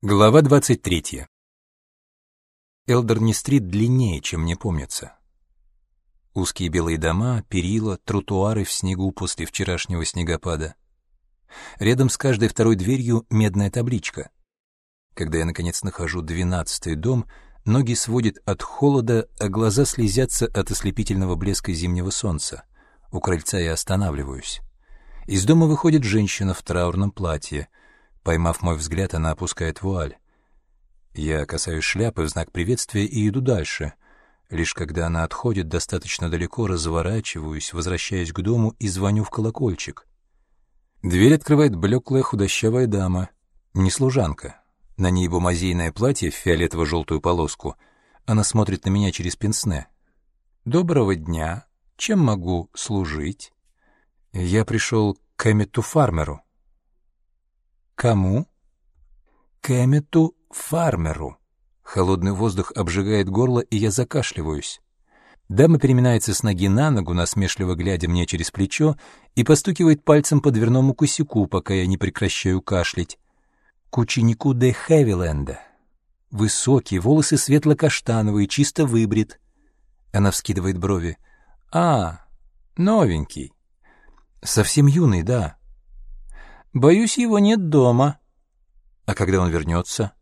Глава 23. Элдерни-стрит длиннее, чем мне помнится. Узкие белые дома, перила, тротуары в снегу после вчерашнего снегопада. Рядом с каждой второй дверью медная табличка. Когда я, наконец, нахожу двенадцатый дом, ноги сводят от холода, а глаза слезятся от ослепительного блеска зимнего солнца. У крыльца я останавливаюсь. Из дома выходит женщина в траурном платье — Поймав мой взгляд, она опускает вуаль. Я касаюсь шляпы в знак приветствия и иду дальше. Лишь когда она отходит достаточно далеко, разворачиваюсь, возвращаясь к дому и звоню в колокольчик. Дверь открывает блеклая худощавая дама, не служанка. На ней бумазейное платье в фиолетово-желтую полоску. Она смотрит на меня через пенсне. «Доброго дня. Чем могу служить?» «Я пришел к Эммету Фармеру», Кому? Кэммету Фармеру. Холодный воздух обжигает горло, и я закашливаюсь. Дама переминается с ноги на ногу, насмешливо глядя мне через плечо, и постукивает пальцем по дверному косяку, пока я не прекращаю кашлять. К ученику де Хэвиленда. Высокий, волосы светло-каштановые, чисто выбрит. Она вскидывает брови. «А, новенький. Совсем юный, да. Боюсь, его нет дома. А когда он вернется?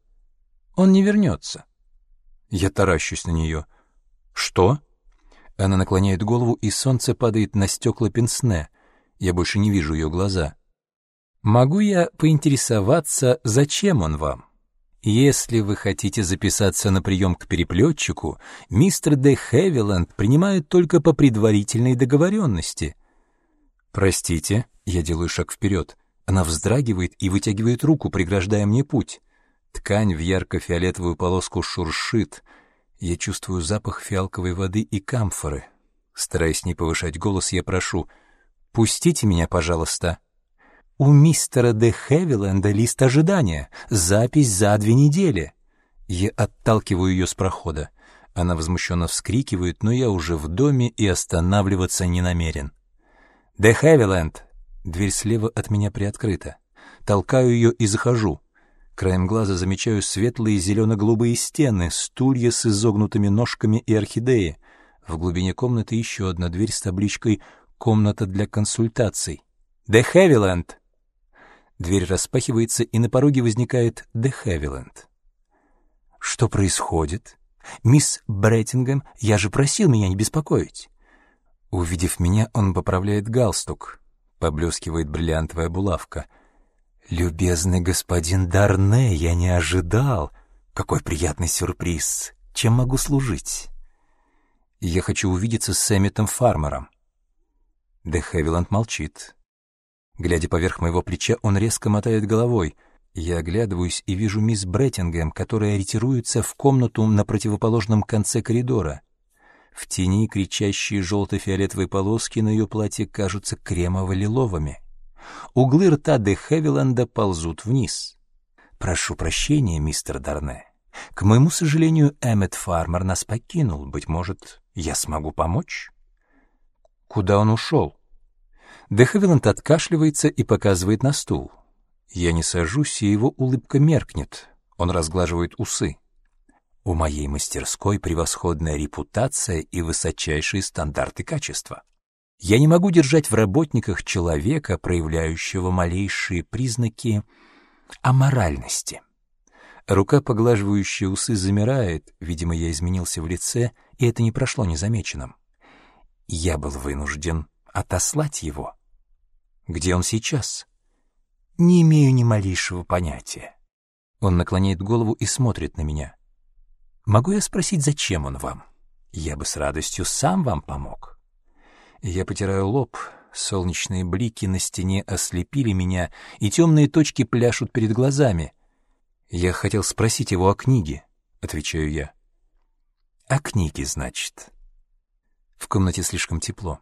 Он не вернется. Я таращусь на нее. Что? Она наклоняет голову, и солнце падает на стекла пенсне. Я больше не вижу ее глаза. Могу я поинтересоваться, зачем он вам? Если вы хотите записаться на прием к переплетчику, мистер Де Хевиленд принимает только по предварительной договоренности. Простите, я делаю шаг вперед. Она вздрагивает и вытягивает руку, преграждая мне путь. Ткань в ярко-фиолетовую полоску шуршит. Я чувствую запах фиалковой воды и камфоры. Стараясь не повышать голос, я прошу «Пустите меня, пожалуйста». «У мистера де Хевиленда лист ожидания. Запись за две недели». Я отталкиваю ее с прохода. Она возмущенно вскрикивает, но я уже в доме и останавливаться не намерен. «Де Хевиленд, Дверь слева от меня приоткрыта. Толкаю ее и захожу. Краем глаза замечаю светлые зелено-голубые стены, стулья с изогнутыми ножками и орхидеи. В глубине комнаты еще одна дверь с табличкой «Комната для консультаций». «Де Хевиленд!» Дверь распахивается, и на пороге возникает Де Хевиленд. «Что происходит? Мисс Бреттингем, я же просил меня не беспокоить!» Увидев меня, он поправляет галстук. Поблескивает бриллиантовая булавка. «Любезный господин Дарне, я не ожидал. Какой приятный сюрприз. Чем могу служить?» «Я хочу увидеться с Эмметом Фармером». Де Хевиланд молчит. Глядя поверх моего плеча, он резко мотает головой. Я оглядываюсь и вижу мисс Бреттингем, которая ретируется в комнату на противоположном конце коридора. В тени кричащие желто-фиолетовые полоски на ее платье кажутся кремово-лиловыми. Углы рта де Хевиленда ползут вниз. «Прошу прощения, мистер Дарне. К моему сожалению, Эммет Фармер нас покинул. Быть может, я смогу помочь?» «Куда он ушел?» Де Хевиленд откашливается и показывает на стул. Я не сажусь, и его улыбка меркнет. Он разглаживает усы. У моей мастерской превосходная репутация и высочайшие стандарты качества. Я не могу держать в работниках человека, проявляющего малейшие признаки аморальности. Рука, поглаживающая усы, замирает, видимо, я изменился в лице, и это не прошло незамеченным. Я был вынужден отослать его. Где он сейчас? Не имею ни малейшего понятия. Он наклоняет голову и смотрит на меня. Могу я спросить, зачем он вам? Я бы с радостью сам вам помог. Я потираю лоб, солнечные блики на стене ослепили меня, и темные точки пляшут перед глазами. Я хотел спросить его о книге, отвечаю я. О книге, значит. В комнате слишком тепло.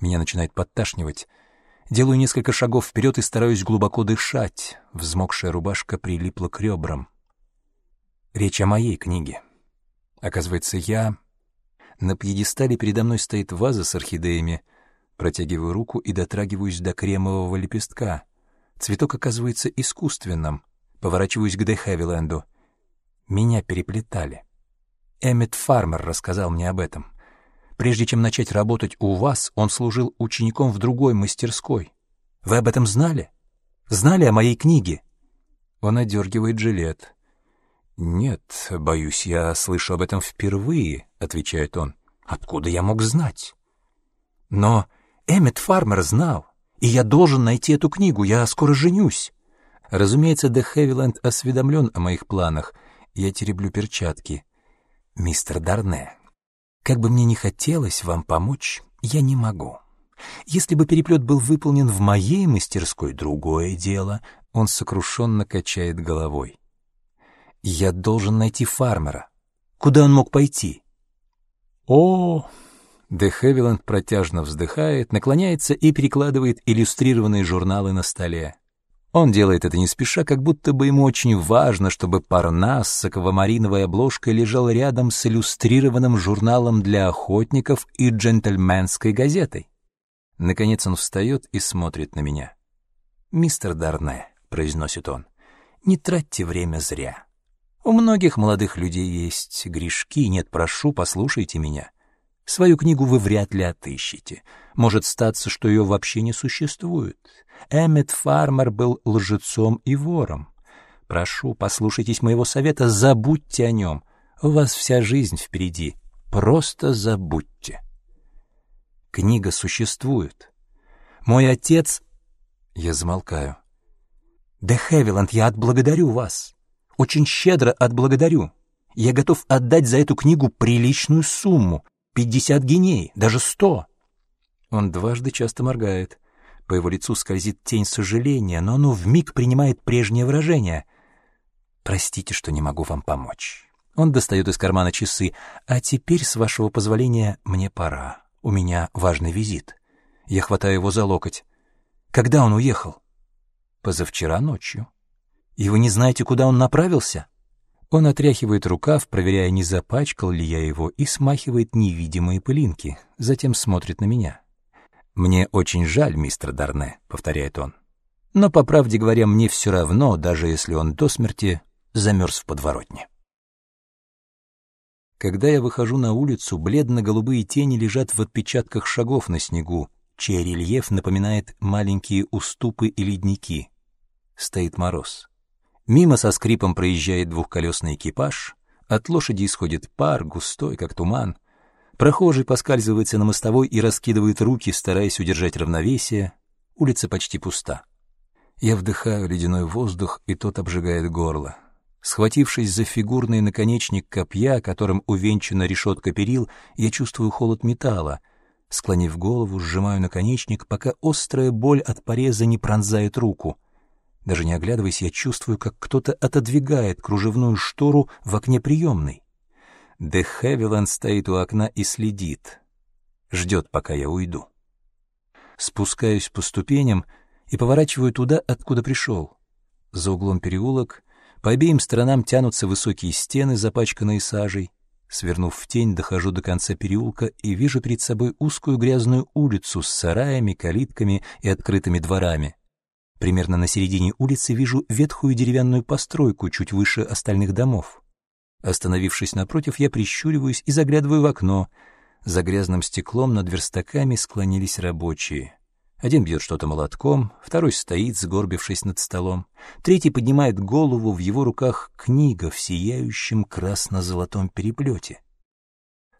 Меня начинает подташнивать. Делаю несколько шагов вперед и стараюсь глубоко дышать. Взмокшая рубашка прилипла к ребрам. Речь о моей книге. Оказывается, я... На пьедестале передо мной стоит ваза с орхидеями. Протягиваю руку и дотрагиваюсь до кремового лепестка. Цветок оказывается искусственным. Поворачиваюсь к Дехевиленду. Меня переплетали. Эммет Фармер рассказал мне об этом. Прежде чем начать работать у вас, он служил учеником в другой мастерской. Вы об этом знали? Знали о моей книге?» Он одергивает жилет. «Нет, боюсь, я слышу об этом впервые», — отвечает он. «Откуда я мог знать?» «Но Эммет Фармер знал, и я должен найти эту книгу, я скоро женюсь». Разумеется, Де Хевиленд осведомлен о моих планах. Я тереблю перчатки. «Мистер Дарне, как бы мне ни хотелось вам помочь, я не могу. Если бы переплет был выполнен в моей мастерской, другое дело». Он сокрушенно качает головой. «Я должен найти фармера. Куда он мог пойти?» «О, Де Хевиленд протяжно вздыхает, наклоняется и перекладывает иллюстрированные журналы на столе. Он делает это не спеша, как будто бы ему очень важно, чтобы Парнас с аквамариновой обложкой лежал рядом с иллюстрированным журналом для охотников и джентльменской газетой. Наконец он встает и смотрит на меня. «Мистер Дарне», — произносит он, — «не тратьте время зря. У многих молодых людей есть грешки, нет, прошу, послушайте меня. Свою книгу вы вряд ли отыщете. Может статься, что ее вообще не существует. Эммет Фармер был лжецом и вором. Прошу, послушайтесь моего совета, забудьте о нем. У вас вся жизнь впереди. Просто забудьте. Книга существует. Мой отец... Я замолкаю. Де Хевиланд, я отблагодарю вас. Очень щедро отблагодарю. Я готов отдать за эту книгу приличную сумму, Пятьдесят геней, даже сто. Он дважды часто моргает. По его лицу скользит тень сожаления, но оно вмиг принимает прежнее выражение. «Простите, что не могу вам помочь». Он достает из кармана часы. «А теперь, с вашего позволения, мне пора. У меня важный визит». Я хватаю его за локоть. «Когда он уехал?» «Позавчера ночью». «И вы не знаете, куда он направился?» Он отряхивает рукав, проверяя, не запачкал ли я его, и смахивает невидимые пылинки, затем смотрит на меня. «Мне очень жаль, мистер Дарне», — повторяет он. «Но, по правде говоря, мне все равно, даже если он до смерти замерз в подворотне». Когда я выхожу на улицу, бледно-голубые тени лежат в отпечатках шагов на снегу, чей рельеф напоминает маленькие уступы и ледники. Стоит мороз. Мимо со скрипом проезжает двухколесный экипаж, от лошади исходит пар, густой, как туман. Прохожий поскальзывается на мостовой и раскидывает руки, стараясь удержать равновесие. Улица почти пуста. Я вдыхаю ледяной воздух, и тот обжигает горло. Схватившись за фигурный наконечник копья, которым увенчана решетка перил, я чувствую холод металла. Склонив голову, сжимаю наконечник, пока острая боль от пореза не пронзает руку — даже не оглядываясь, я чувствую, как кто-то отодвигает кружевную штору в окне приемной. Де Хевиланд стоит у окна и следит. Ждет, пока я уйду. Спускаюсь по ступеням и поворачиваю туда, откуда пришел. За углом переулок по обеим сторонам тянутся высокие стены, запачканные сажей. Свернув в тень, дохожу до конца переулка и вижу перед собой узкую грязную улицу с сараями, калитками и открытыми дворами. Примерно на середине улицы вижу ветхую деревянную постройку чуть выше остальных домов. Остановившись напротив, я прищуриваюсь и заглядываю в окно. За грязным стеклом над верстаками склонились рабочие. Один бьет что-то молотком, второй стоит, сгорбившись над столом, третий поднимает голову, в его руках книга в сияющем красно-золотом переплете.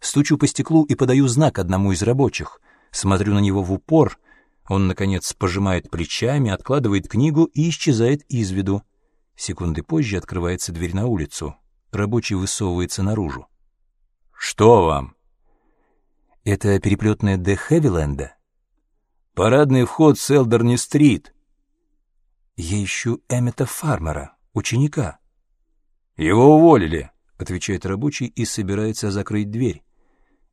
Стучу по стеклу и подаю знак одному из рабочих. Смотрю на него в упор — он, наконец, пожимает плечами, откладывает книгу и исчезает из виду. Секунды позже открывается дверь на улицу. Рабочий высовывается наружу. «Что вам?» «Это переплетная Де Хевиленда?» «Парадный вход с Элдерни-стрит». «Я ищу Эммета Фармера, ученика». «Его уволили», — отвечает рабочий и собирается закрыть дверь.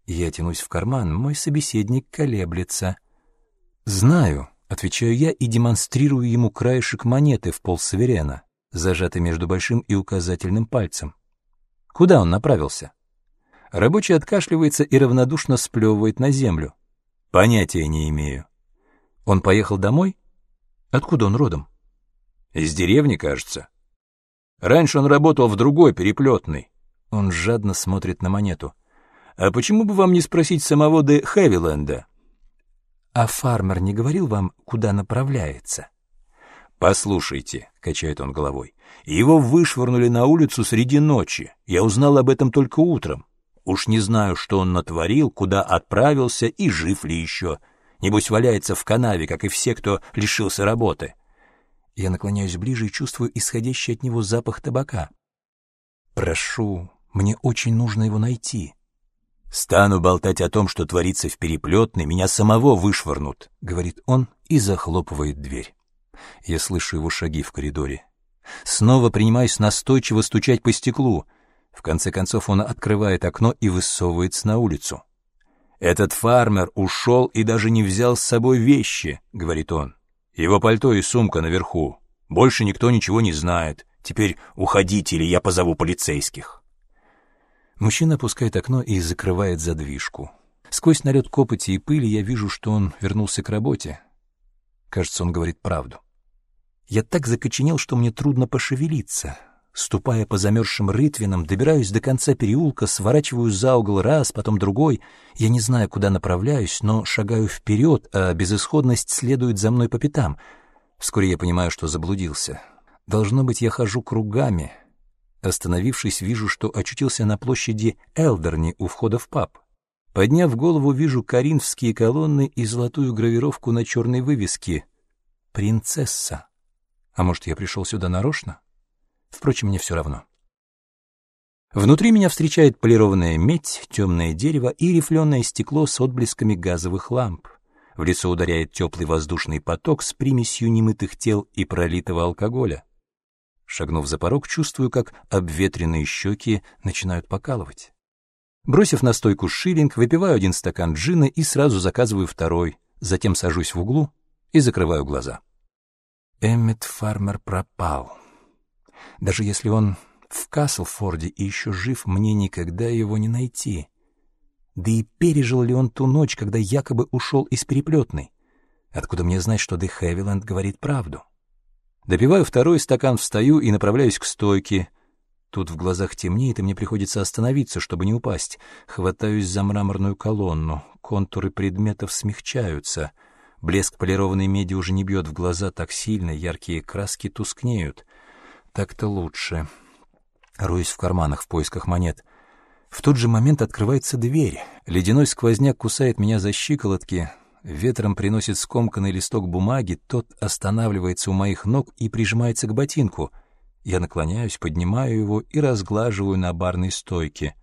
Я тянусь в карман, мой собеседник колеблется — «Знаю», — отвечаю я и демонстрирую ему краешек монеты в полсаверена, зажатый между большим и указательным пальцем. Куда он направился? Рабочий откашливается и равнодушно сплевывает на землю. Понятия не имею. Он поехал домой? Откуда он родом? Из деревни, кажется. Раньше он работал в другой переплетной. Он жадно смотрит на монету. А почему бы вам не спросить самого де Хэвиленда? А фармер не говорил вам, куда направляется? Послушайте, качает он головой. Его вышвырнули на улицу среди ночи. Я узнал об этом только утром. Уж не знаю, что он натворил, куда отправился и жив ли еще. Небось, валяется в канаве, как и все, кто лишился работы. Я наклоняюсь ближе и чувствую исходящий от него запах табака. Прошу, мне очень нужно его найти. Стану болтать о том, что творится в переплетной, меня самого вышвырнут, — говорит он и захлопывает дверь. Я слышу его шаги в коридоре. Снова принимаюсь настойчиво стучать по стеклу. В конце концов он открывает окно и высовывается на улицу. «Этот фармер ушел и даже не взял с собой вещи», — говорит он. «Его пальто и сумка наверху. Больше никто ничего не знает. Теперь уходите, или я позову полицейских». Мужчина опускает окно и закрывает задвижку. Сквозь налет копоти и пыли я вижу, что он вернулся к работе. Кажется, он говорит правду. Я так закоченел, что мне трудно пошевелиться. Ступая по замерзшим рытвинам, добираюсь до конца переулка, сворачиваю за угол раз, потом другой. Я не знаю, куда направляюсь, но шагаю вперед, а безысходность следует за мной по пятам. Вскоре я понимаю, что заблудился. Должно быть, я хожу кругами. Остановившись, вижу, что очутился на площади Элдерни у входа в паб. Подняв голову, вижу коринфские колонны и золотую гравировку на черной вывеске «Принцесса». А может, я пришел сюда нарочно? Впрочем, мне все равно. Внутри меня встречает полированная медь, темное дерево и рифленое стекло с отблесками газовых ламп. В лицо ударяет теплый воздушный поток с примесью немытых тел и пролитого алкоголя. Шагнув за порог, чувствую, как обветренные щеки начинают покалывать. Бросив на стойку шиллинг, выпиваю один стакан джина и сразу заказываю второй, затем сажусь в углу и закрываю глаза. Эммет Фармер пропал. Даже если он в Каслфорде и еще жив, мне никогда его не найти. Да и пережил ли он ту ночь, когда якобы ушел из переплетной? Откуда мне знать, что Де Хэвиленд говорит правду? Допиваю второй стакан, встаю и направляюсь к стойке. Тут в глазах темнеет, и мне приходится остановиться, чтобы не упасть. Хватаюсь за мраморную колонну. Контуры предметов смягчаются — Блеск полированной меди уже не бьет в глаза так сильно, яркие краски тускнеют. Так-то лучше. Роюсь в карманах в поисках монет. В тот же момент открывается дверь. Ледяной сквозняк кусает меня за щиколотки. Ветром приносит скомканный листок бумаги, тот останавливается у моих ног и прижимается к ботинку. Я наклоняюсь, поднимаю его и разглаживаю на барной стойке.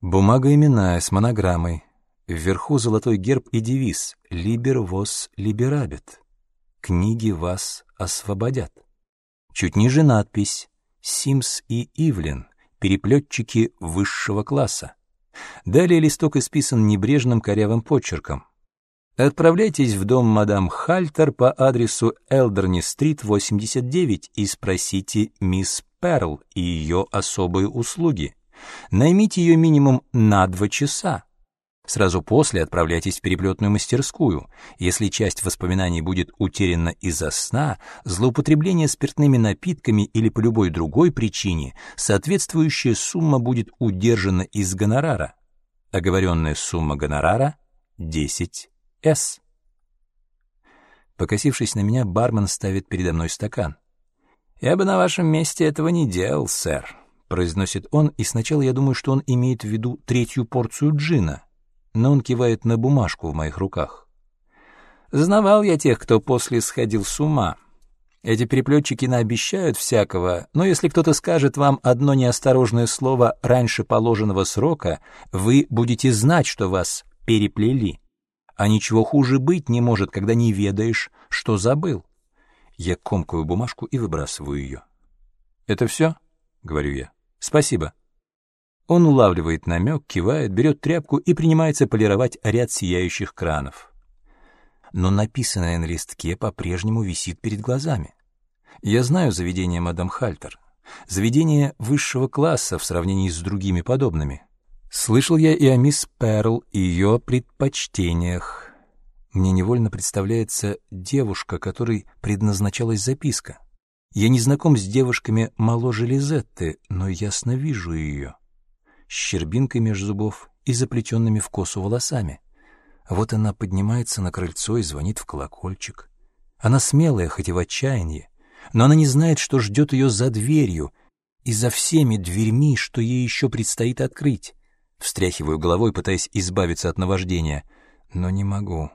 Бумага именная, с монограммой. Вверху золотой герб и девиз «Либер вос либерабит» — «Книги вас освободят». Чуть ниже надпись «Симс и Ивлин» — переплетчики высшего класса. Далее листок исписан небрежным корявым почерком. Отправляйтесь в дом мадам Хальтер по адресу Элдерни-стрит, 89 и спросите мисс Перл и ее особые услуги. Наймите ее минимум на два часа. Сразу после отправляйтесь в переплетную мастерскую. Если часть воспоминаний будет утеряна из-за сна, злоупотребление спиртными напитками или по любой другой причине, соответствующая сумма будет удержана из гонорара. Оговоренная сумма гонорара — 10 С. Покосившись на меня, бармен ставит передо мной стакан. «Я бы на вашем месте этого не делал, сэр», — произносит он, и сначала я думаю, что он имеет в виду третью порцию джина — но он кивает на бумажку в моих руках. Знавал я тех, кто после сходил с ума. Эти переплетчики наобещают всякого, но если кто-то скажет вам одно неосторожное слово раньше положенного срока, вы будете знать, что вас переплели. А ничего хуже быть не может, когда не ведаешь, что забыл. Я комкаю бумажку и выбрасываю ее. «Это все?» — говорю я. «Спасибо». Он улавливает намек, кивает, берет тряпку и принимается полировать ряд сияющих кранов. Но написанное на листке по-прежнему висит перед глазами. Я знаю заведение мадам Хальтер. Заведение высшего класса в сравнении с другими подобными. Слышал я и о мисс Перл, и ее предпочтениях. Мне невольно представляется девушка, которой предназначалась записка. Я не знаком с девушками моложе Лизетты, но ясно вижу ее. С щербинкой между зубов и заплетенными в косу волосами. Вот она поднимается на крыльцо и звонит в колокольчик. Она смелая, хоть и в отчаянии, но она не знает, что ждет ее за дверью и за всеми дверьми, что ей еще предстоит открыть. Встряхиваю головой, пытаясь избавиться от наваждения, но не могу.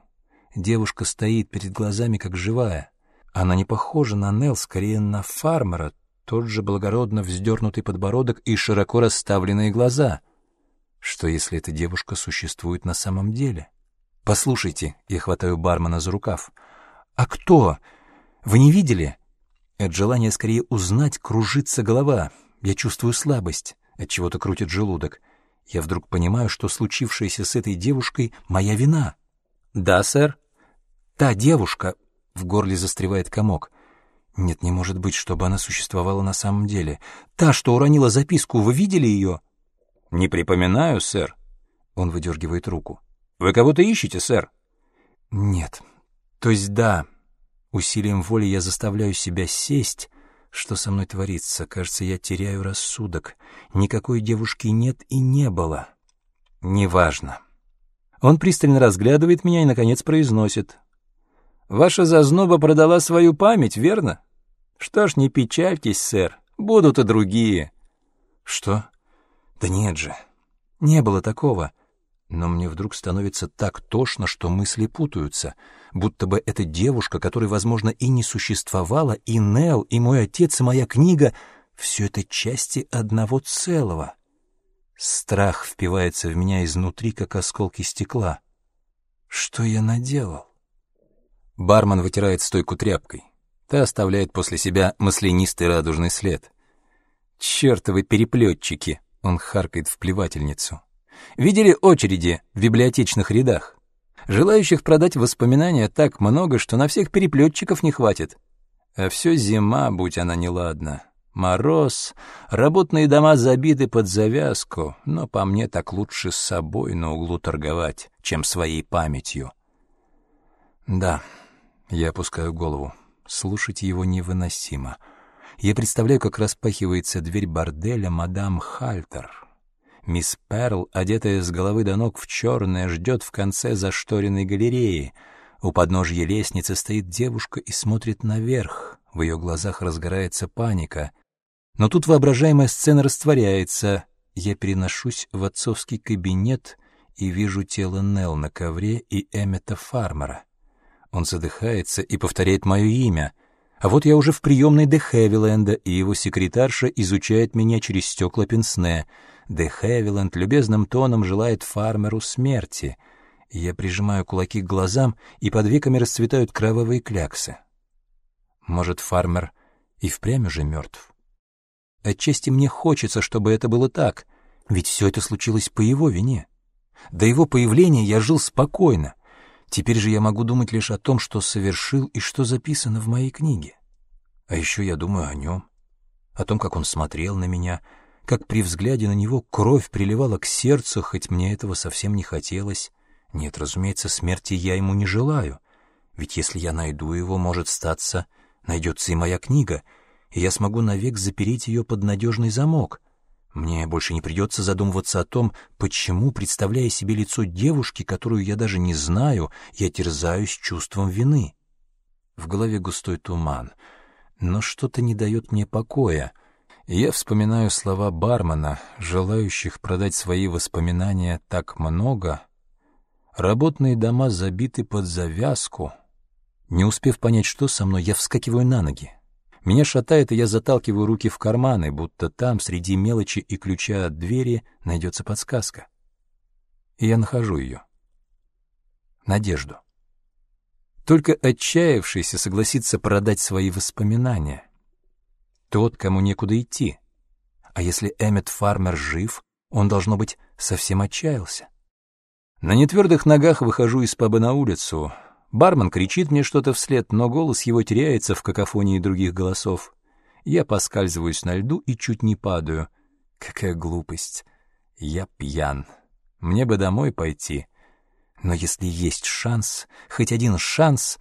Девушка стоит перед глазами, как живая. Она не похожа на Нелл, скорее на фармера, тот же благородно вздернутый подбородок и широко расставленные глаза. Что, если эта девушка существует на самом деле? «Послушайте», — я хватаю бармена за рукав. «А кто? Вы не видели?» От желания скорее узнать кружится голова. Я чувствую слабость, от чего то крутит желудок. Я вдруг понимаю, что случившееся с этой девушкой — моя вина. «Да, сэр?» «Та девушка, в горле застревает комок. Нет, не может быть, чтобы она существовала на самом деле. Та, что уронила записку, вы видели ее? Не припоминаю, сэр. Он выдергивает руку. Вы кого-то ищете, сэр? Нет. То есть да. Усилием воли я заставляю себя сесть. Что со мной творится? Кажется, я теряю рассудок. Никакой девушки нет и не было. Неважно. Он пристально разглядывает меня и, наконец, произносит. Ваша зазноба продала свою память, верно? Что ж, не печальтесь, сэр, будут и другие. Что? Да нет же, не было такого. Но мне вдруг становится так тошно, что мысли путаются, будто бы эта девушка, которой, возможно, и не существовала, и Нел, и мой отец, и моя книга — все это части одного целого. Страх впивается в меня изнутри, как осколки стекла. Что я наделал? Бармен вытирает стойку тряпкой. Та оставляет после себя маслянистый радужный след. «Чёртовы переплетчики!» — он харкает в плевательницу. «Видели очереди в библиотечных рядах? Желающих продать воспоминания так много, что на всех переплетчиков не хватит. А все зима, будь она неладна. Мороз, работные дома забиты под завязку, но по мне так лучше с собой на углу торговать, чем своей памятью. Да, я опускаю голову. Слушать его невыносимо. Я представляю, как распахивается дверь борделя мадам Хальтер. Мисс Перл, одетая с головы до ног в черное, ждет в конце зашторенной галереи. У подножья лестницы стоит девушка и смотрит наверх. В ее глазах разгорается паника. Но тут воображаемая сцена растворяется. Я переношусь в отцовский кабинет и вижу тело Нелл на ковре и Эммета Фармера. Он задыхается и повторяет мое имя. А вот я уже в приемной Де Хевиленда, и его секретарша изучает меня через стекла пенсне. Де Хевиленд любезным тоном желает фармеру смерти. Я прижимаю кулаки к глазам, и под веками расцветают кровавые кляксы. Может, фармер и впрямь уже мертв? Отчасти мне хочется, чтобы это было так, ведь все это случилось по его вине. До его появления я жил спокойно, Теперь же я могу думать лишь о том, что совершил и что записано в моей книге. А еще я думаю о нем, о том, как он смотрел на меня, как при взгляде на него кровь приливала к сердцу, хоть мне этого совсем не хотелось. Нет, разумеется, смерти я ему не желаю, ведь если я найду его, может статься, найдется и моя книга, и я смогу навек запереть ее под надежный замок — мне больше не придется задумываться о том, почему, представляя себе лицо девушки, которую я даже не знаю, я терзаюсь чувством вины. В голове густой туман, но что-то не дает мне покоя. Я вспоминаю слова бармена, желающих продать свои воспоминания так много. Работные дома забиты под завязку. Не успев понять, что со мной, я вскакиваю на ноги. Меня шатает, и я заталкиваю руки в карманы, будто там, среди мелочи и ключа от двери, найдется подсказка. И я нахожу ее. Надежду. Только отчаявшийся согласится продать свои воспоминания. Тот, кому некуда идти. А если Эммет Фармер жив, он, должно быть, совсем отчаялся. На нетвердых ногах выхожу из паба на улицу, Бармен кричит мне что-то вслед, но голос его теряется в какофонии других голосов. Я поскальзываюсь на льду и чуть не падаю. Какая глупость. Я пьян. Мне бы домой пойти. Но если есть шанс, хоть один шанс,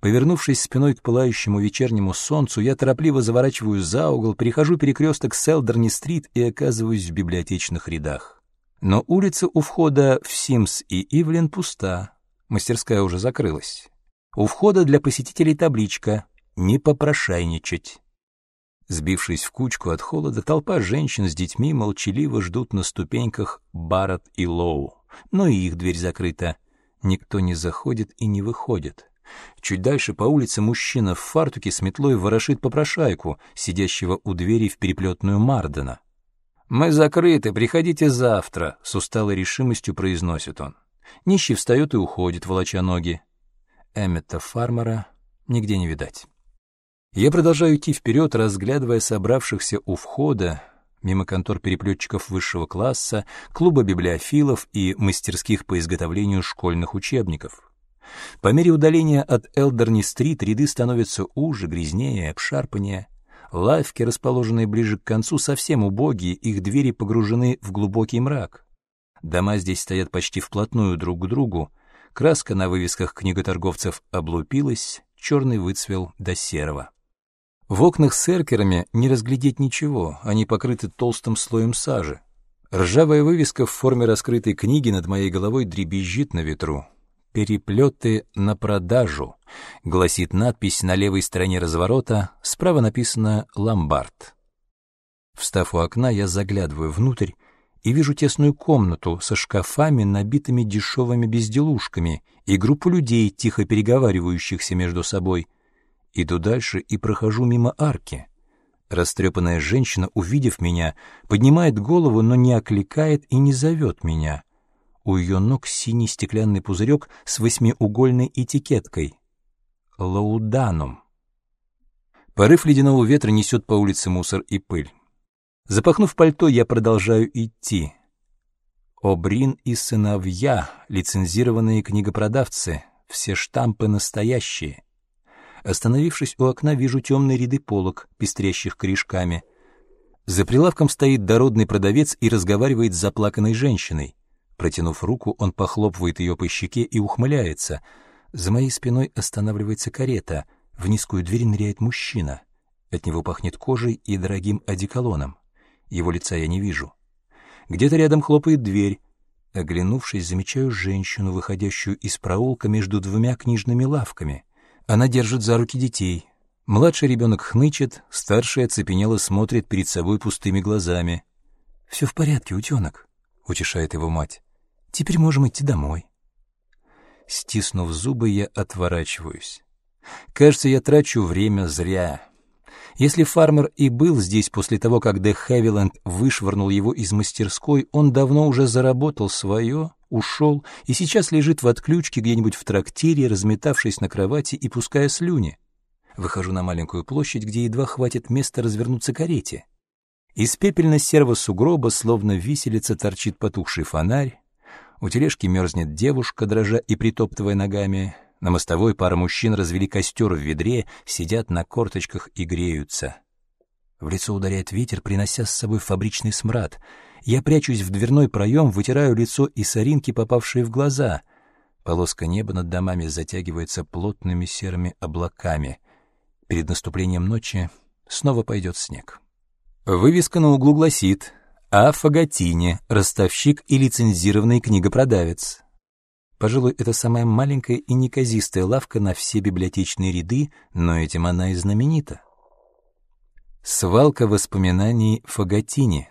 Повернувшись спиной к пылающему вечернему солнцу, я торопливо заворачиваю за угол, перехожу перекресток Селдерни-стрит и оказываюсь в библиотечных рядах. Но улица у входа в Симс и Ивлен пуста, мастерская уже закрылась. У входа для посетителей табличка «Не попрошайничать». Сбившись в кучку от холода, толпа женщин с детьми молчаливо ждут на ступеньках Барретт и Лоу, но и их дверь закрыта. Никто не заходит и не выходит. Чуть дальше по улице мужчина в фартуке с метлой ворошит попрошайку, сидящего у двери в переплетную Мардена. «Мы закрыты, приходите завтра», — с усталой решимостью произносит он. Нищий встает и уходит, волоча ноги. Эммета Фармера нигде не видать. Я продолжаю идти вперед, разглядывая собравшихся у входа, мимо контор переплетчиков высшего класса, клуба библиофилов и мастерских по изготовлению школьных учебников. По мере удаления от Элдерни-стрит ряды становятся уже, грязнее, обшарпаннее. Лавки, расположенные ближе к концу, совсем убогие, их двери погружены в глубокий мрак. Дома здесь стоят почти вплотную друг к другу, краска на вывесках книготорговцев облупилась, черный выцвел до серого. В окнах с эркерами не разглядеть ничего, они покрыты толстым слоем сажи. Ржавая вывеска в форме раскрытой книги над моей головой дребезжит на ветру. «Переплеты на продажу», — гласит надпись на левой стороне разворота, справа написано «Ломбард». Встав у окна, я заглядываю внутрь и вижу тесную комнату со шкафами, набитыми дешевыми безделушками, и группу людей, тихо переговаривающихся между собой — Иду дальше и прохожу мимо арки. Растрепанная женщина, увидев меня, поднимает голову, но не окликает и не зовет меня. У ее ног синий стеклянный пузырек с восьмиугольной этикеткой. Лауданум. Порыв ледяного ветра несет по улице мусор и пыль. Запахнув пальто, я продолжаю идти. Обрин и сыновья, лицензированные книгопродавцы, все штампы настоящие — Остановившись у окна, вижу темные ряды полок, пестрящих корешками. За прилавком стоит дородный продавец и разговаривает с заплаканной женщиной. Протянув руку, он похлопывает ее по щеке и ухмыляется. За моей спиной останавливается карета. В низкую дверь ныряет мужчина. От него пахнет кожей и дорогим одеколоном. Его лица я не вижу. Где-то рядом хлопает дверь. Оглянувшись, замечаю женщину, выходящую из проулка между двумя книжными лавками — она держит за руки детей. Младший ребенок хнычет, старший оцепенело смотрит перед собой пустыми глазами. «Все в порядке, утенок», — утешает его мать. «Теперь можем идти домой». Стиснув зубы, я отворачиваюсь. Кажется, я трачу время зря. Если фармер и был здесь после того, как Де Хевиленд вышвырнул его из мастерской, он давно уже заработал свое ушел и сейчас лежит в отключке где-нибудь в трактире, разметавшись на кровати и пуская слюни. Выхожу на маленькую площадь, где едва хватит места развернуться карете. Из пепельно-серого сугроба, словно виселица, торчит потухший фонарь. У тележки мерзнет девушка, дрожа и притоптывая ногами. На мостовой пара мужчин развели костер в ведре, сидят на корточках и греются. В лицо ударяет ветер, принося с собой фабричный смрад — я прячусь в дверной проем, вытираю лицо и соринки, попавшие в глаза. Полоска неба над домами затягивается плотными серыми облаками. Перед наступлением ночи снова пойдет снег. Вывеска на углу гласит «А. Фагатине, ростовщик и лицензированный книгопродавец». Пожалуй, это самая маленькая и неказистая лавка на все библиотечные ряды, но этим она и знаменита. Свалка воспоминаний Фагатини.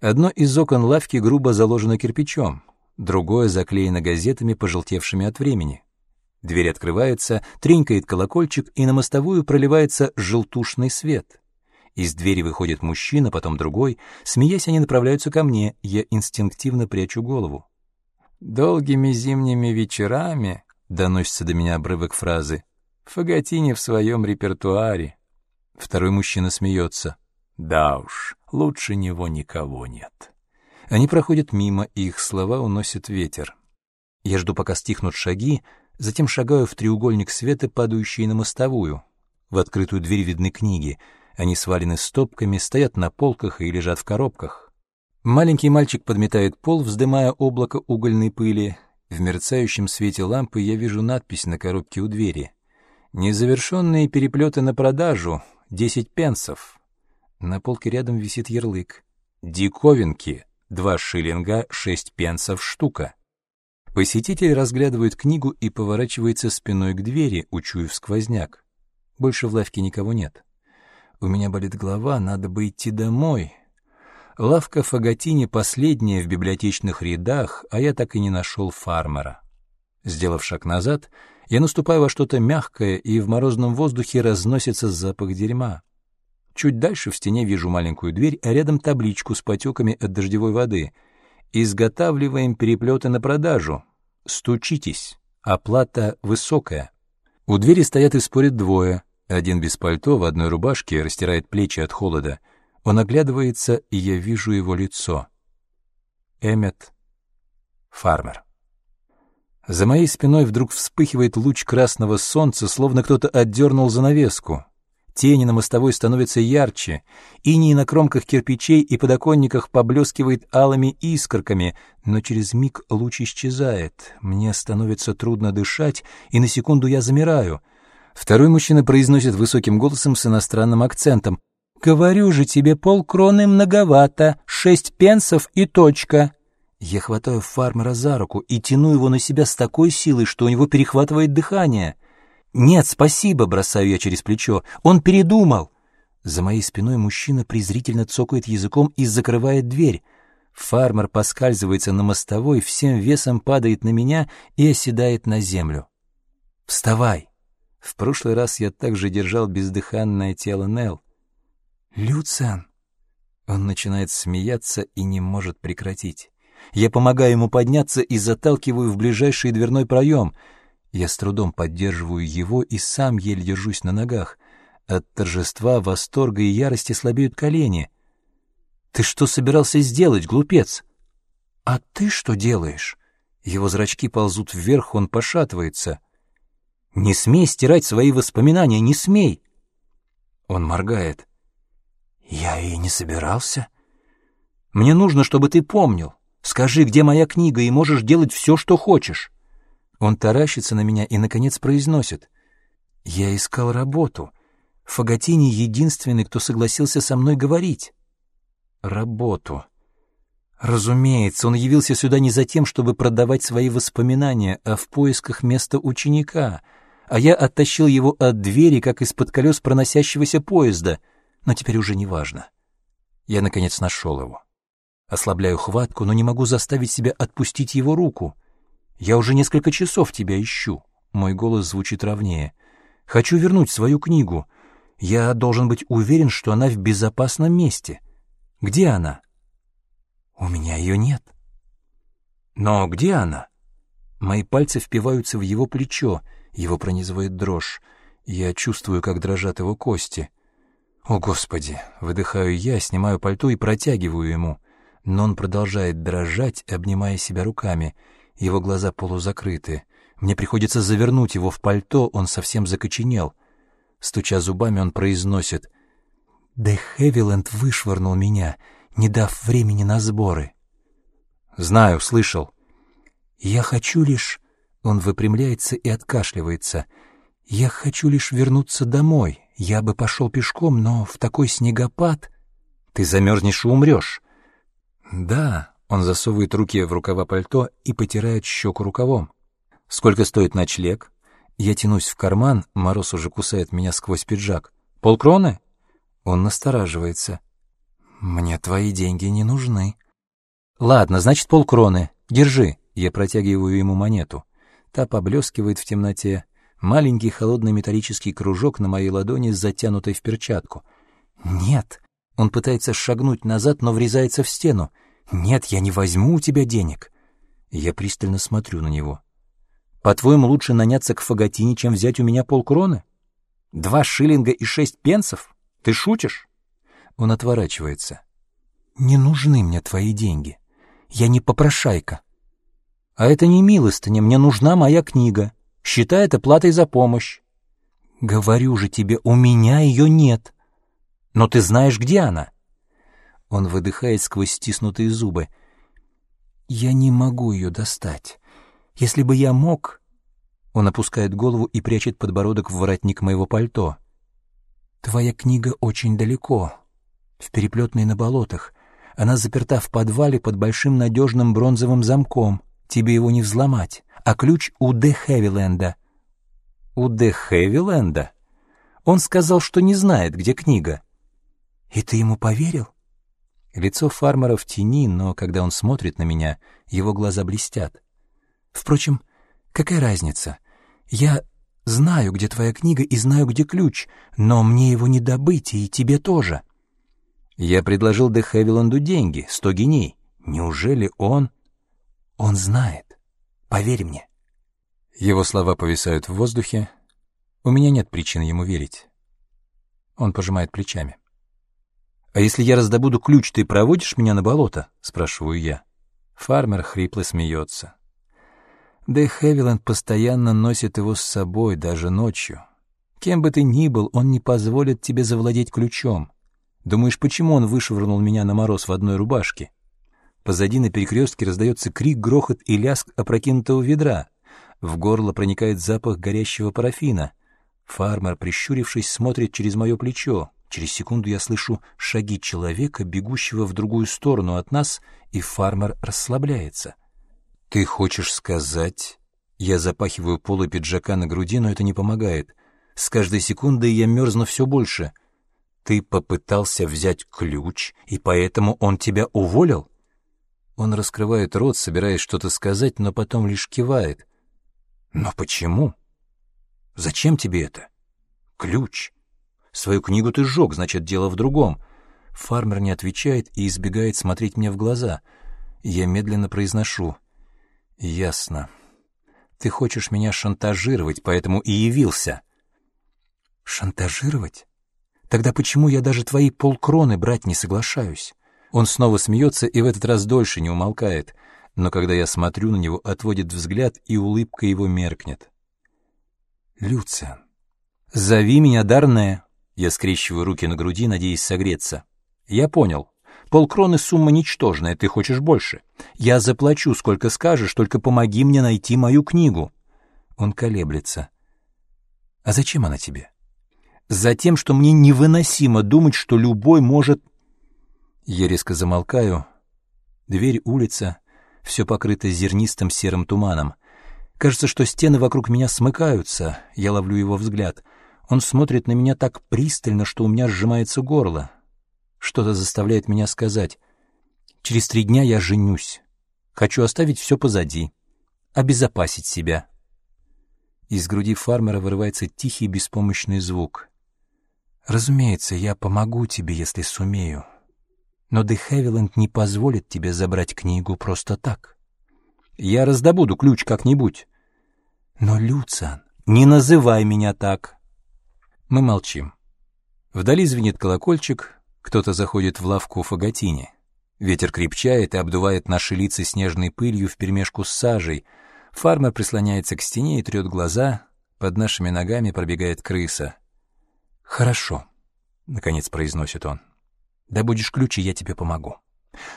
Одно из окон лавки грубо заложено кирпичом, другое заклеено газетами, пожелтевшими от времени. Дверь открывается, тренькает колокольчик, и на мостовую проливается желтушный свет. Из двери выходит мужчина, потом другой. Смеясь, они направляются ко мне, я инстинктивно прячу голову. «Долгими зимними вечерами», — доносится до меня обрывок фразы, «Фаготини в своем репертуаре». Второй мужчина смеется. Да уж, лучше него никого нет. Они проходят мимо, и их слова уносит ветер. Я жду, пока стихнут шаги, затем шагаю в треугольник света, падающий на мостовую. В открытую дверь видны книги. Они свалены стопками, стоят на полках и лежат в коробках. Маленький мальчик подметает пол, вздымая облако угольной пыли. В мерцающем свете лампы я вижу надпись на коробке у двери. Незавершенные переплеты на продажу — 10 пенсов. На полке рядом висит ярлык. Диковинки — 2 шиллинга 6 пенсов штука. Посетитель разглядывает книгу и поворачивается спиной к двери, учуяв сквозняк. Больше в лавке никого нет. У меня болит голова, надо бы идти домой. Лавка Фагатини последняя в библиотечных рядах, а я так и не нашел фармера. Сделав шаг назад, я наступаю во что-то мягкое, и в морозном воздухе разносится запах дерьма. Чуть дальше в стене вижу маленькую дверь, а рядом табличку с потеками от дождевой воды. «Изготавливаем переплеты на продажу. Стучитесь. Оплата высокая». У двери стоят и спорят двое. Один без пальто, в одной рубашке, растирает плечи от холода. Он оглядывается, и я вижу его лицо. Эммет Фармер. За моей спиной вдруг вспыхивает луч красного солнца, словно кто-то отдернул занавеску. Тени на мостовой становятся ярче, иней на кромках кирпичей и подоконниках поблескивает алыми искорками, но через миг луч исчезает. Мне становится трудно дышать, и на секунду я замираю. Второй мужчина произносит высоким голосом с иностранным акцентом. «Говорю же тебе, полкроны многовато, шесть пенсов и точка». Я хватаю фармера за руку и тяну его на себя с такой силой, что у него перехватывает дыхание. «Нет, спасибо», — бросаю я через плечо. «Он передумал». За моей спиной мужчина презрительно цокает языком и закрывает дверь. Фармер поскальзывается на мостовой, всем весом падает на меня и оседает на землю. «Вставай!» В прошлый раз я также держал бездыханное тело Нел. «Люциан!» Он начинает смеяться и не может прекратить. Я помогаю ему подняться и заталкиваю в ближайший дверной проем. Я с трудом поддерживаю его и сам еле держусь на ногах. От торжества, восторга и ярости слабеют колени. «Ты что собирался сделать, глупец?» «А ты что делаешь?» Его зрачки ползут вверх, он пошатывается. «Не смей стирать свои воспоминания, не смей!» Он моргает. «Я и не собирался. Мне нужно, чтобы ты помнил. Скажи, где моя книга, и можешь делать все, что хочешь». Он таращится на меня и, наконец, произносит. «Я искал работу. Фаготини единственный, кто согласился со мной говорить». «Работу». Разумеется, он явился сюда не за тем, чтобы продавать свои воспоминания, а в поисках места ученика, а я оттащил его от двери, как из-под колес проносящегося поезда, но теперь уже не важно. Я, наконец, нашел его. Ослабляю хватку, но не могу заставить себя отпустить его руку. Я уже несколько часов тебя ищу. Мой голос звучит ровнее. Хочу вернуть свою книгу. Я должен быть уверен, что она в безопасном месте. Где она? У меня ее нет. Но где она? Мои пальцы впиваются в его плечо, его пронизывает дрожь. Я чувствую, как дрожат его кости. О, Господи! Выдыхаю я, снимаю пальто и протягиваю ему но он продолжает дрожать, обнимая себя руками. Его глаза полузакрыты. Мне приходится завернуть его в пальто, он совсем закоченел. Стуча зубами, он произносит «Да Хевиленд вышвырнул меня, не дав времени на сборы». «Знаю, слышал». «Я хочу лишь...» Он выпрямляется и откашливается. «Я хочу лишь вернуться домой. Я бы пошел пешком, но в такой снегопад...» «Ты замерзнешь и умрешь». «Да», — он засовывает руки в рукава пальто и потирает щеку рукавом. «Сколько стоит ночлег?» Я тянусь в карман, мороз уже кусает меня сквозь пиджак. «Полкроны?» Он настораживается. «Мне твои деньги не нужны». «Ладно, значит, полкроны. Держи». Я протягиваю ему монету. Та поблескивает в темноте. Маленький холодный металлический кружок на моей ладони, затянутой в перчатку. «Нет». Он пытается шагнуть назад, но врезается в стену. «Нет, я не возьму у тебя денег». Я пристально смотрю на него. «По-твоему, лучше наняться к Фаготине, чем взять у меня полкроны? Два шиллинга и шесть пенсов? Ты шутишь?» Он отворачивается. «Не нужны мне твои деньги. Я не попрошайка». «А это не милостыня, мне нужна моя книга. Считай это платой за помощь». «Говорю же тебе, у меня ее нет. Но ты знаешь, где она?» Он выдыхает сквозь стиснутые зубы. «Я не могу ее достать. Если бы я мог...» Он опускает голову и прячет подбородок в воротник моего пальто. «Твоя книга очень далеко, в переплетной на болотах. Она заперта в подвале под большим надежным бронзовым замком. Тебе его не взломать. А ключ у Де Хевиленда». «У Де Хевиленда?» Он сказал, что не знает, где книга. «И ты ему поверил?» Лицо фармера в тени, но когда он смотрит на меня, его глаза блестят. «Впрочем, какая разница? Я знаю, где твоя книга, и знаю, где ключ, но мне его не добыть, и тебе тоже». Я предложил Де Хевиланду деньги, сто геней. Неужели он... Он знает. Поверь мне. Его слова повисают в воздухе. У меня нет причин ему верить. Он пожимает плечами. «А если я раздобуду ключ, ты проводишь меня на болото?» — спрашиваю я. Фармер хрипло смеется. Дэй Хевиленд постоянно носит его с собой, даже ночью. Кем бы ты ни был, он не позволит тебе завладеть ключом. Думаешь, почему он вышвырнул меня на мороз в одной рубашке? Позади на перекрестке раздается крик, грохот и лязг опрокинутого ведра. В горло проникает запах горящего парафина. Фармер, прищурившись, смотрит через мое плечо. Через секунду я слышу шаги человека, бегущего в другую сторону от нас, и фармер расслабляется. «Ты хочешь сказать...» Я запахиваю полы пиджака на груди, но это не помогает. С каждой секундой я мерзну все больше. «Ты попытался взять ключ, и поэтому он тебя уволил?» Он раскрывает рот, собираясь что-то сказать, но потом лишь кивает. «Но почему? Зачем тебе это? Ключ. Свою книгу ты сжег, значит, дело в другом». Фармер не отвечает и избегает смотреть мне в глаза. Я медленно произношу. «Ясно. Ты хочешь меня шантажировать, поэтому и явился». «Шантажировать? Тогда почему я даже твои полкроны брать не соглашаюсь?» Он снова смеется и в этот раз дольше не умолкает, но когда я смотрю на него, отводит взгляд, и улыбка его меркнет. «Люциан, зови меня Дарне!» Я скрещиваю руки на груди, надеясь согреться. «Я понял. Полкроны сумма ничтожная, ты хочешь больше. Я заплачу, сколько скажешь, только помоги мне найти мою книгу». Он колеблется. «А зачем она тебе?» «Затем, что мне невыносимо думать, что любой может я резко замолкаю. Дверь, улица, все покрыто зернистым серым туманом. Кажется, что стены вокруг меня смыкаются. Я ловлю его взгляд. Он смотрит на меня так пристально, что у меня сжимается горло. Что-то заставляет меня сказать. Через три дня я женюсь. Хочу оставить все позади. Обезопасить себя. Из груди фармера вырывается тихий беспомощный звук. «Разумеется, я помогу тебе, если сумею», но Де Хевиленд не позволит тебе забрать книгу просто так. Я раздобуду ключ как-нибудь. Но, Люциан, не называй меня так. Мы молчим. Вдали звенит колокольчик, кто-то заходит в лавку Фаготини. Ветер крепчает и обдувает наши лица снежной пылью вперемешку с сажей. Фармер прислоняется к стене и трет глаза. Под нашими ногами пробегает крыса. «Хорошо», — наконец произносит он. Добудешь ключи, я тебе помогу.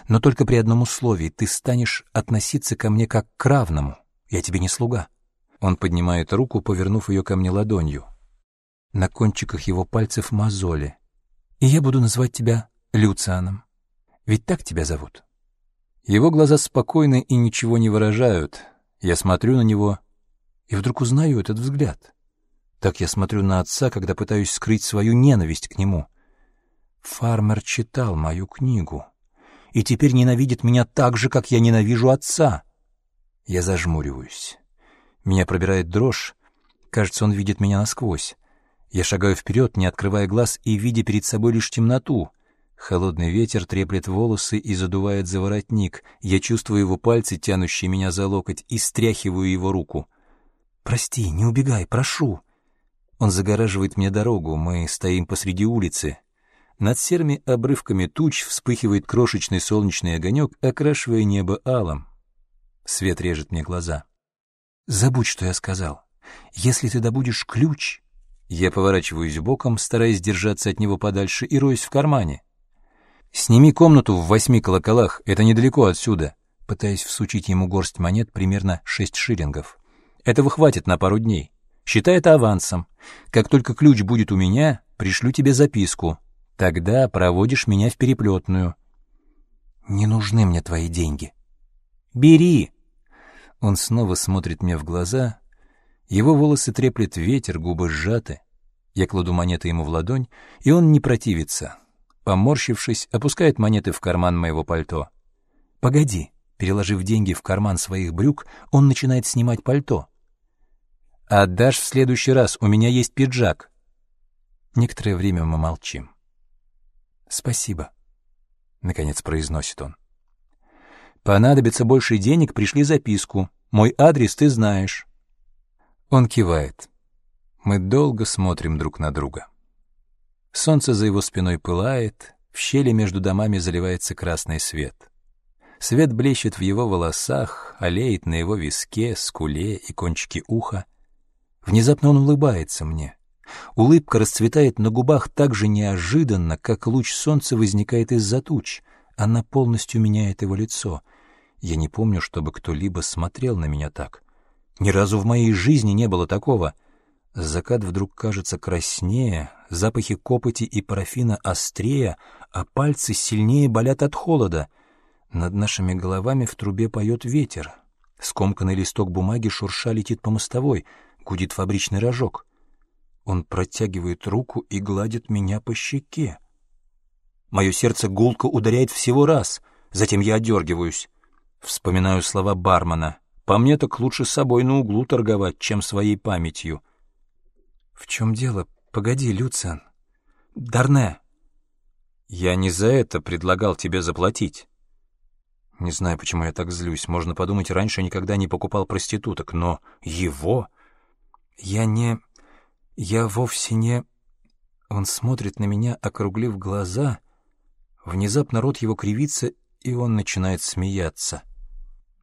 Но только при одном условии ты станешь относиться ко мне как к равному. Я тебе не слуга. Он поднимает руку, повернув ее ко мне ладонью. На кончиках его пальцев мозоли. И я буду называть тебя Люцианом. Ведь так тебя зовут. Его глаза спокойны и ничего не выражают. Я смотрю на него и вдруг узнаю этот взгляд. Так я смотрю на отца, когда пытаюсь скрыть свою ненависть к нему — Фармер читал мою книгу и теперь ненавидит меня так же, как я ненавижу отца. Я зажмуриваюсь. Меня пробирает дрожь. Кажется, он видит меня насквозь. Я шагаю вперед, не открывая глаз и видя перед собой лишь темноту. Холодный ветер треплет волосы и задувает за воротник. Я чувствую его пальцы, тянущие меня за локоть, и стряхиваю его руку. «Прости, не убегай, прошу!» Он загораживает мне дорогу, мы стоим посреди улицы. Над серыми обрывками туч вспыхивает крошечный солнечный огонек, окрашивая небо алым. Свет режет мне глаза. «Забудь, что я сказал. Если ты добудешь ключ...» Я поворачиваюсь боком, стараясь держаться от него подальше, и роюсь в кармане. «Сними комнату в восьми колоколах, это недалеко отсюда», пытаясь всучить ему горсть монет примерно шесть шиллингов. Этого хватит на пару дней. Считай это авансом. Как только ключ будет у меня, пришлю тебе записку. Тогда проводишь меня в переплетную. Не нужны мне твои деньги. Бери. Он снова смотрит мне в глаза. Его волосы треплет ветер, губы сжаты. Я кладу монеты ему в ладонь, и он не противится. Поморщившись, опускает монеты в карман моего пальто. «Погоди», переложив деньги в карман своих брюк, он начинает снимать пальто. «Отдашь в следующий раз, у меня есть пиджак». Некоторое время мы молчим. «Спасибо», — наконец произносит он. «Понадобится больше денег, пришли записку. Мой адрес ты знаешь». Он кивает. Мы долго смотрим друг на друга. Солнце за его спиной пылает, в щели между домами заливается красный свет. Свет блещет в его волосах, олеет на его виске, скуле и кончике уха. Внезапно он улыбается мне. Улыбка расцветает на губах так же неожиданно, как луч солнца возникает из-за туч. Она полностью меняет его лицо. Я не помню, чтобы кто-либо смотрел на меня так. Ни разу в моей жизни не было такого — Закат вдруг кажется краснее, запахи копоти и парафина острее, а пальцы сильнее болят от холода. Над нашими головами в трубе поет ветер. Скомканный листок бумаги шурша летит по мостовой, гудит фабричный рожок. Он протягивает руку и гладит меня по щеке. Мое сердце гулко ударяет всего раз, затем я одергиваюсь. Вспоминаю слова бармена. По мне так лучше собой на углу торговать, чем своей памятью. «В чем дело? Погоди, Люциан. Дарне!» «Я не за это предлагал тебе заплатить». Не знаю, почему я так злюсь. Можно подумать, раньше никогда не покупал проституток, но его... Я не... Я вовсе не... Он смотрит на меня, округлив глаза. Внезапно рот его кривится, и он начинает смеяться.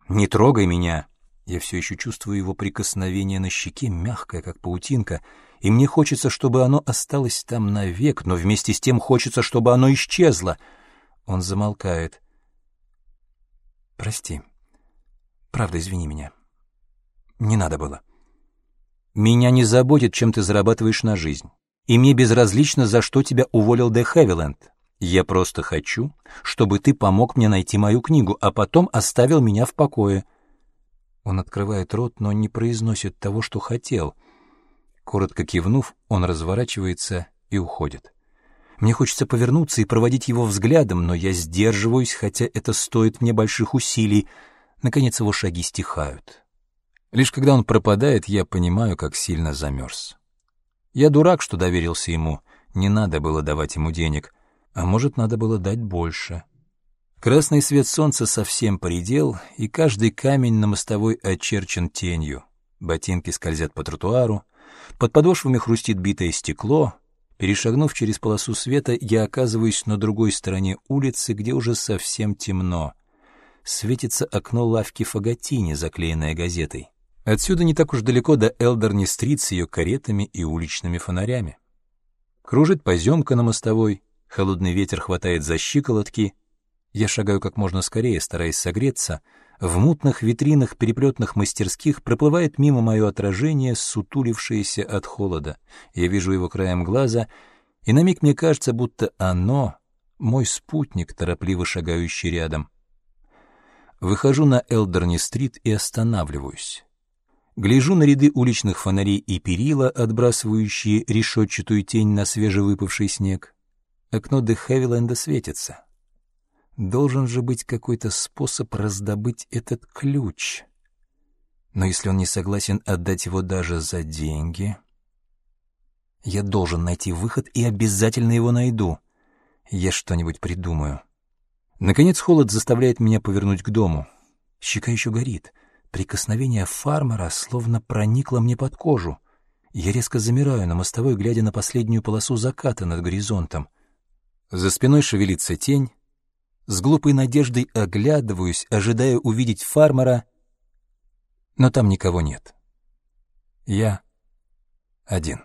«Не трогай меня!» Я все еще чувствую его прикосновение на щеке, мягкое, как паутинка, и мне хочется, чтобы оно осталось там навек, но вместе с тем хочется, чтобы оно исчезло. Он замолкает. «Прости. Правда, извини меня. Не надо было». «Меня не заботит, чем ты зарабатываешь на жизнь, и мне безразлично, за что тебя уволил Де Хевиленд. Я просто хочу, чтобы ты помог мне найти мою книгу, а потом оставил меня в покое». Он открывает рот, но не произносит того, что хотел. Коротко кивнув, он разворачивается и уходит. Мне хочется повернуться и проводить его взглядом, но я сдерживаюсь, хотя это стоит мне больших усилий. Наконец его шаги стихают. Лишь когда он пропадает, я понимаю, как сильно замерз. Я дурак, что доверился ему. Не надо было давать ему денег. А может, надо было дать больше. Красный свет солнца совсем поредел, и каждый камень на мостовой очерчен тенью. Ботинки скользят по тротуару, под подошвами хрустит битое стекло. Перешагнув через полосу света, я оказываюсь на другой стороне улицы, где уже совсем темно. Светится окно лавки Фагатини, заклеенное газетой. Отсюда не так уж далеко до Элдерни-стрит с ее каретами и уличными фонарями. Кружит поземка на мостовой, холодный ветер хватает за щиколотки — я шагаю как можно скорее, стараясь согреться. В мутных витринах переплетных мастерских проплывает мимо мое отражение, сутулившееся от холода. Я вижу его краем глаза, и на миг мне кажется, будто оно — мой спутник, торопливо шагающий рядом. Выхожу на Элдерни-стрит и останавливаюсь. Гляжу на ряды уличных фонарей и перила, отбрасывающие решетчатую тень на свежевыпавший снег. Окно Де Хевиленда светится. Должен же быть какой-то способ раздобыть этот ключ. Но если он не согласен отдать его даже за деньги... Я должен найти выход и обязательно его найду. Я что-нибудь придумаю. Наконец холод заставляет меня повернуть к дому. Щека еще горит. Прикосновение фармера словно проникло мне под кожу. Я резко замираю на мостовой, глядя на последнюю полосу заката над горизонтом. За спиной шевелится тень, с глупой надеждой оглядываюсь, ожидая увидеть фармера, но там никого нет. Я один.